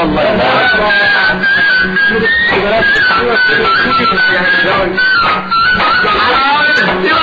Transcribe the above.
我们来了来了来了来了来。了来了